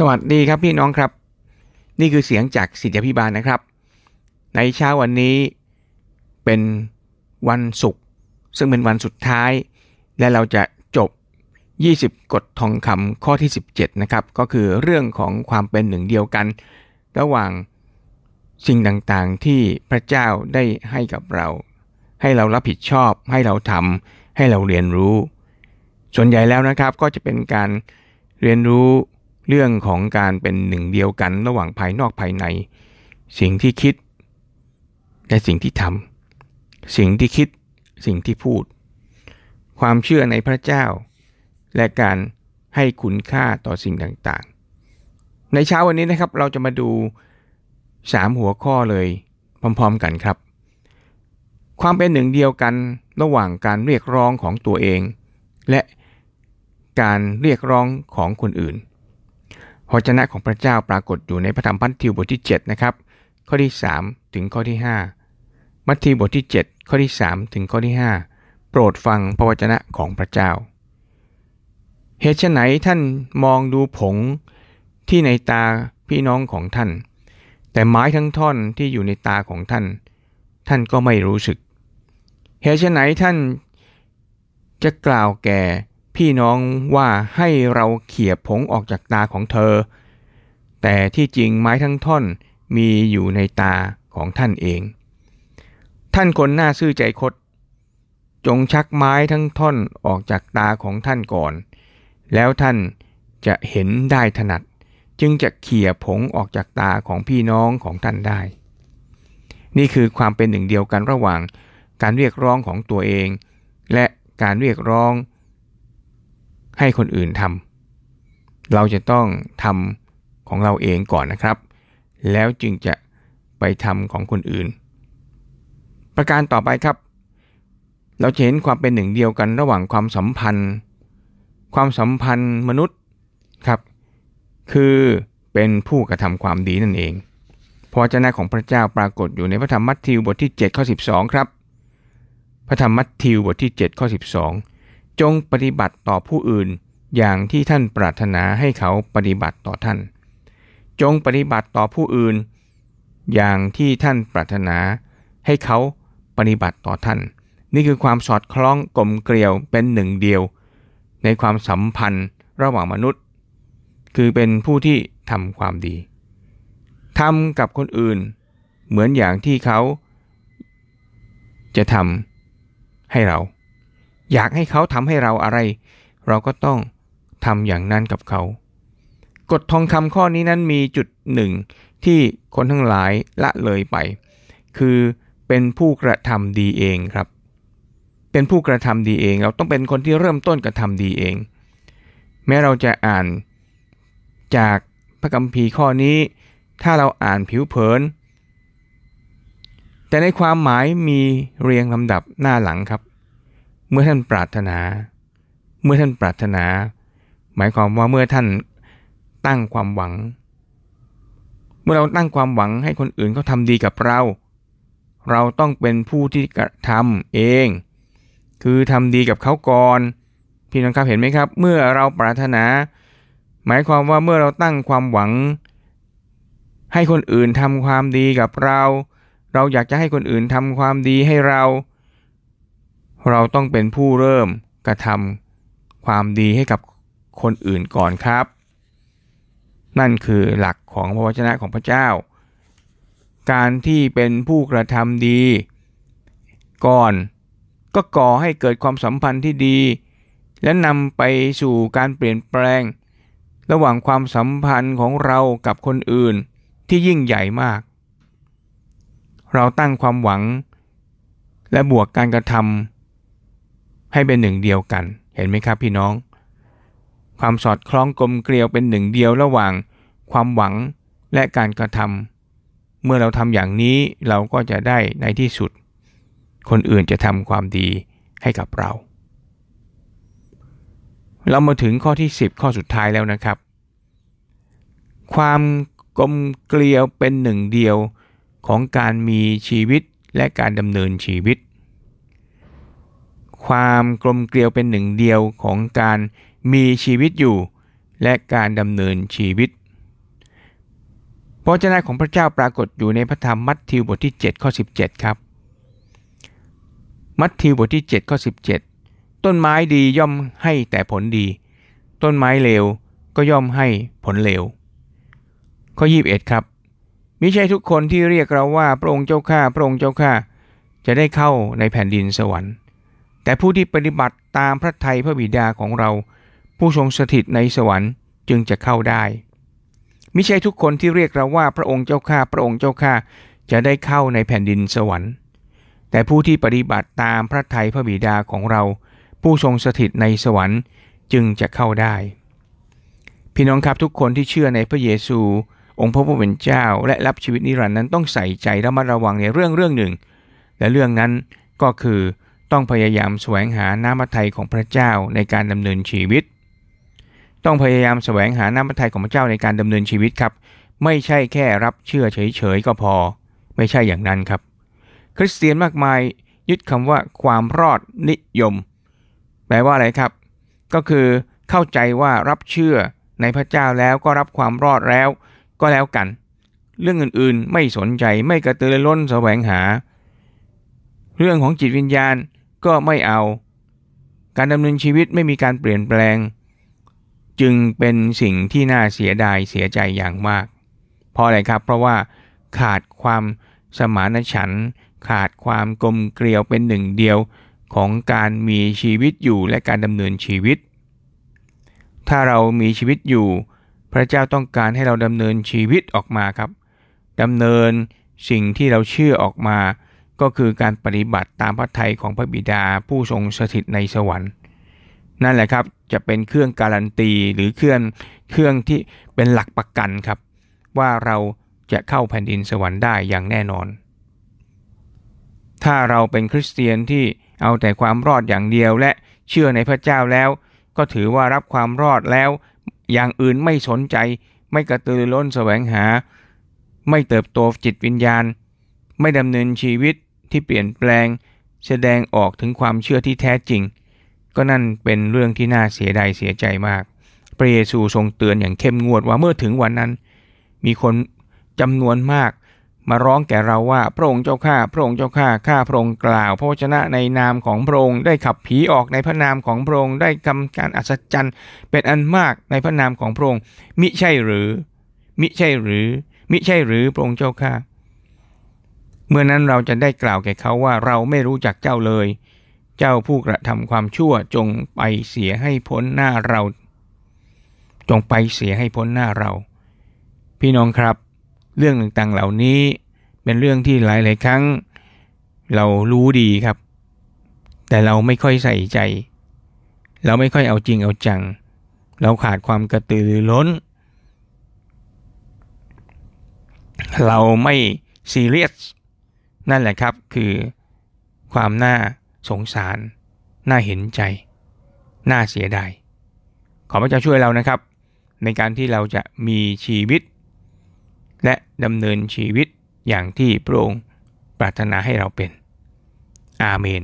สวัสดีครับพี่น้องครับ นี่คือเสียงจากสิทธิพิบาลนะครับ ในเช้าวันนี้เป็นวันศุกร์ซึ่งเป็นวันสุดท้าย และเราจะจบ 20 กฎทองคำข้อที่ 17 นะครับ ก็คือเรื่องของความเป็นหนึ่งเดียวกัน ระหว่างสิ่งต่างๆที่พระเจ้าได้ให้กับเรา ให้เรารับผิดชอบ ให้เราทำให้เราเรียนรู้ ส่วนใหญ่แล้วนะครับก็จะเป็นการเรียนรู้ เรื่องของการเป็นหนึ่งเดียวกันระหว่างภายนอกภายใน สิ่งที่คิด และสิ่งที่ทำสิ่งที่คิดสิ่งที่พูด ความเชื่อในพระเจ้า และการให้คุณค่าต่อสิ่งต่างๆ ในเช้าวันนี้นะครับเราจะมาดู 3 หัวข้อเลยพร้อมๆกันครับ ความเป็นหนึ่งเดียวกันระหว่างการเรียกร้องของตัวเอง และการเรียกร้องของคนอื่น พระเจ้าของพระเจ้าปรากฏอยู่ในพระธรรมพันธิวบทที่7นะครับข้อที่ 3 ถึงข้อที่ 5 มัทธิวบทที่ 7 ข้อที่ 3 ถึงข้อที่ 5 โปรดฟังพระวจนะของพระเจ้า เหตุไหนท่านมองดูผงที่ในตาพี่น้องของท่าน แต่ไม้ทั้งท่อนที่อยู่ในตาของท่าน ท่านก็ไม่รู้สึกเหตุไหนท่านจะกล่าวแก่ พี่น้องว่าให้เราเขี่ยผงออกจากตาของเธอ แต่ที่จริงไม้ทั้งท่อนมีอยู่ในตาของท่านเอง ท่านคนหน้าซื่อใจคด จงชักไม้ทั้งท่อนออกจากตาของท่านก่อน แล้วท่านจะเห็นได้ถนัด จึงจะเขี่ยผงออกจากตาของพี่น้องของท่านได้ นี่คือความเป็นหนึ่งเดียวกันระหว่างการเรียกร้องของตัวเอง และการเรียกร้อง ให้คนอื่นทำเราจะต้องทำของเราเองก่อนนะครับ แล้วจึงจะไปทำของคนอื่น ประการต่อไปครับ เราเห็นความเป็นหนึ่งเดียวกันระหว่างความสัมพันธ์ ความสัมพันธ์มนุษย์ครับ คือเป็นผู้กระทำความดีนั่นเองพระเจ้าของพระเจ้าปรากฏอยู่ในพระธรรมมัทธิวบทที่7ข้อ12 ครับ พระธรรมมัทธิวบทที่7ข้อ12 จงปฏิบัติต่อผู้อื่น อย่างที่ท่านปรารถนาให้เขาปฏิบัติต่อท่าน จงปฏิบัติต่อผู้อื่น อย่างที่ท่านปรารถนา ให้เขาปฏิบัติต่อท่าน นี่คือความสอดคล้องกลมเกลียวเป็นหนึ่งเดียว ในความสัมพันธ์ระหว่างมนุษย์ คือเป็นผู้ที่ทำความดีทำกับคนอื่น เหมือนอย่างที่เขาจะทำให้เรา อยากให้เขาทำให้เราอะไร เราก็ต้องทำอย่างนั้นกับเขา กฎทองคำข้อนี้นั้นมีจุดหนึ่งที่คนทั้งหลายละเลยไป คือเป็นผู้กระทำดีเองครับ เป็นผู้กระทำดีเอง เราต้องเป็นคนที่เริ่มต้นกระทำดีเอง แม้เราจะอ่านจากพระคัมภีร์ข้อนี้ ถ้าเราอ่านผิวเผิน แต่ในความหมายมีเรียงลำดับหน้าหลังครับ เมื่อท่านปรารถนา เมื่อท่านปรารถนา หมายความว่าเมื่อท่านตั้งความหวัง เมื่อเราตั้งความหวังให้คนอื่นเขาทำดีกับเรา เราต้องเป็นผู้ที่กระทำเอง คือทำดีกับเขาก่อน พี่น้องครับเห็นไหมครับ เมื่อเราปรารถนา หมายความว่าเมื่อเราตั้งความหวัง ให้คนอื่นทำความดีกับเรา เราอยากจะให้คนอื่นทำความดีให้เรา เราต้องเป็นผู้เริ่มกระทำความดีให้กับคนอื่นก่อนครับ นั่นคือหลักของพระวจนะของพระเจ้า การที่เป็นผู้กระทำดี ก่อนก็ก่อให้เกิดความสัมพันธ์ที่ดี และนำไปสู่การเปลี่ยนแปลง ระหว่างความสัมพันธ์ของเรากับคนอื่นที่ยิ่งใหญ่มาก เราตั้งความหวัง และบวกการกระทำ ให้เป็นหนึ่งเดียวกัน เห็นไหมครับพี่น้อง ความสอดคล้องกลมเกลียวเป็นหนึ่งเดียวระหว่าง ความหวังและการกระทำเมื่อเราทำอย่างนี้เราก็จะได้ในที่สุด คนอื่นจะทำความดีให้กับเรา เรามาถึงข้อที่ 10 ข้อสุดท้ายแล้วนะครับ ความกลมเกลียวเป็นหนึ่งเดียวของการมีชีวิตและการดำเนินชีวิต ความกลมเกลียวเป็นหนึ่งเดียวของการมีชีวิตอยู่ และการดำเนินชีวิตพระวจนะของพระเจ้าปรากฏอยู่ในพระธรรมมัทธิวบทที่7ข้อ17 ครับ มัทธิวบทที่7ข้อ17 ต้นไม้ดีย่อมให้แต่ผลดี ต้นไม้เลวก็ย่อมให้ผลเลวข้อ21ครับมิใช่ทุกคนที่เรียกเราว่าพระองค์เจ้าข้าพระองค์เจ้าข้าจะได้เข้าในแผ่นดินสวรรค์ แต่ผู้ที่ปฏิบัติตามพระทัยพระบิดาของเรา ผู้ทรงสถิตในสวรรค์จึงจะเข้าได้มิใช่ทุกคนที่เรียกเราว่าพระองค์เจ้าข้าพระองค์เจ้าข้าจะได้เข้าในแผ่นดินสวรรค์ แต่ผู้ที่ปฏิบัติตามพระทัยพระบิดาของเรา ผู้ทรงสถิตในสวรรค์จึงจะเข้าได้ พี่น้องครับทุกคนที่เชื่อในพระเยซู องค์พระผู้เป็นเจ้า และรับชีวิตนิรันดร์นั้นต้องใส่ใจระมัดระวังในเรื่องเรื่องหนึ่ง และเรื่องนั้นก็คือ ต้องพยายามแสวงหาน้ำพระทัยของพระเจ้าในการดำเนินชีวิต ต้องพยายามแสวงหาน้ำพระทัยของพระเจ้าในการดำเนินชีวิตครับ ไม่ใช่แค่รับเชื่อเฉยๆก็พอ ไม่ใช่อย่างนั้นครับ คริสเตียนมากมายยึดคำว่าความรอดนิยม แปลว่าอะไรครับ ก็คือเข้าใจว่ารับเชื่อในพระเจ้าแล้วก็รับความรอดแล้ว ก็แล้วกัน เรื่องอื่นๆไม่สนใจไม่กระตือรือร้นแสวงหา เรื่องของจิตวิญญาณ ก็ไม่เอา การดำเนินชีวิตไม่มีการเปลี่ยนแปลง จึงเป็นสิ่งที่น่าเสียดายเสียใจอย่างมาก เพราะอะไรครับ เพราะว่าขาดความสมานฉันท์ขาดความกลมเกลียวเป็นหนึ่งเดียวของการมีชีวิตอยู่และการดำเนินชีวิต ถ้าเรามีชีวิตอยู่ พระเจ้าต้องการให้เราดำเนินชีวิตออกมาครับดำเนินสิ่งที่เราเชื่อออกมา ก็คือการปฏิบัติตามพระทัยของพระบิดาผู้ทรงสถิตในสวรรค์ นั่นแหละครับจะเป็นเครื่องการันตีหรือเครื่องเครื่องที่เป็นหลักประกันครับ ว่าเราจะเข้าแผ่นดินสวรรค์ได้อย่างแน่นอน ถ้าเราเป็นคริสเตียนที่เอาแต่ความรอดอย่างเดียวและเชื่อในพระเจ้าแล้ว ก็ถือว่ารับความรอดแล้ว อย่างอื่นไม่สนใจ ไม่กระตือร้นแสวงหา ไม่เติบโตจิตวิญญาณ ไม่ดำเนินชีวิต ที่เปลี่ยนแปลงแสดงออกถึงความเชื่อที่แท้จริง ก็นั่นเป็นเรื่องที่น่าเสียดายเสียใจมาก พระเยซูทรงเตือนอย่างเข้มงวดว่าเมื่อถึงวันนั้น มีคนจำนวนมากมาร้องแก่เราว่าพระองค์เจ้าข้าพระองค์เจ้าข้าข้าพระองค์กล่าวพระวจนะในนามของพระองค์ได้ขับผีออกในพระนามของพระองค์ได้กำการอัศจรรย์เป็นอันมากในพระนามของพระองค์มิใช่หรือ มิใช่หรือ มิใช่หรือพระองค์เจ้าข้า เมื่อนั้นเราจะได้กล่าวแก่เขาว่าเราไม่รู้จักเจ้าเลย เจ้าผู้กระทำความชั่วจงไปเสียให้พ้นหน้าเรา จงไปเสียให้พ้นหน้าเรา พี่น้องครับ เรื่องต่างๆเหล่านี้เป็นเรื่องที่หลายๆครั้ง เรารู้ดีครับ แต่เราไม่ค่อยใส่ใจ เราไม่ค่อยเอาจริงเอาจัง เราขาดความกระตือรือร้น เราไม่ซีเรียส นั่นแหละครับคือความน่าสงสาร น่าเห็นใจ น่าเสียดาย ขอพระเจ้าช่วยเรานะครับ ในการที่เราจะมีชีวิต และดำเนินชีวิตอย่างที่พระองค์ปรารถนาให้เราเป็น อาเมน